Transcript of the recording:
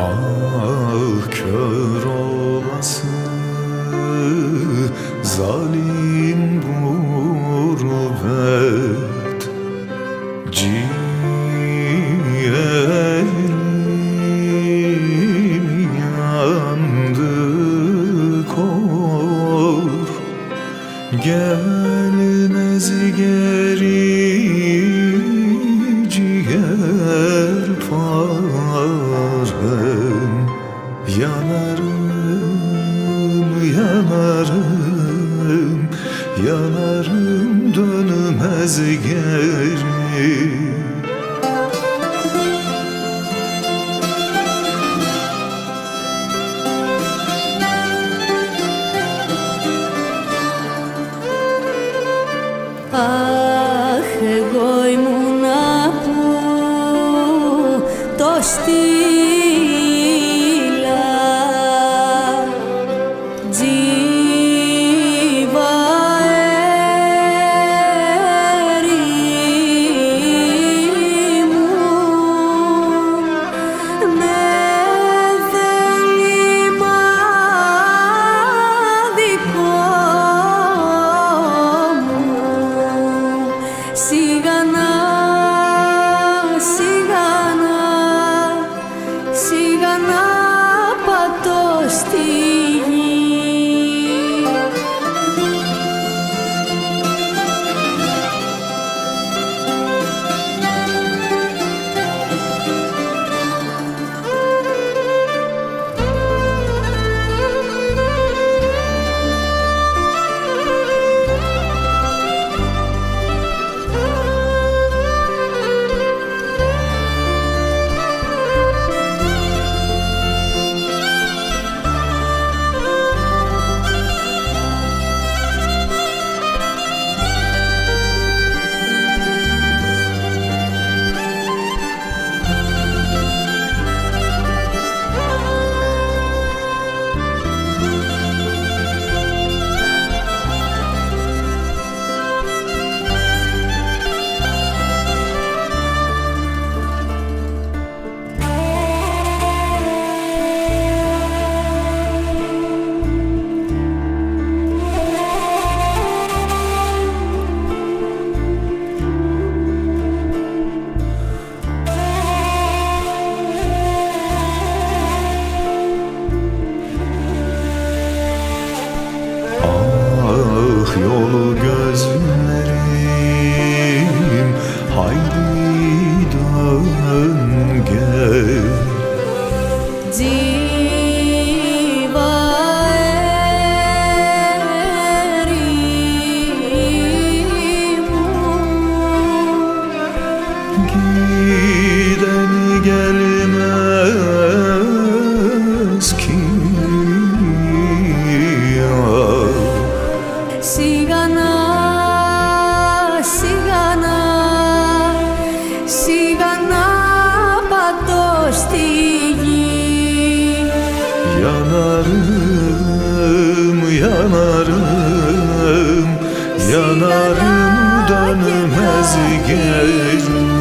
Ah kör olası zalim gurbet Ciğerim yandı kor. Gelmez geri Yanarım, yanarım, yanarım dönmez geri Αχ, εγώ ήμουνα που το στείλα Yanarım, yanarım, yanarım dönmez geri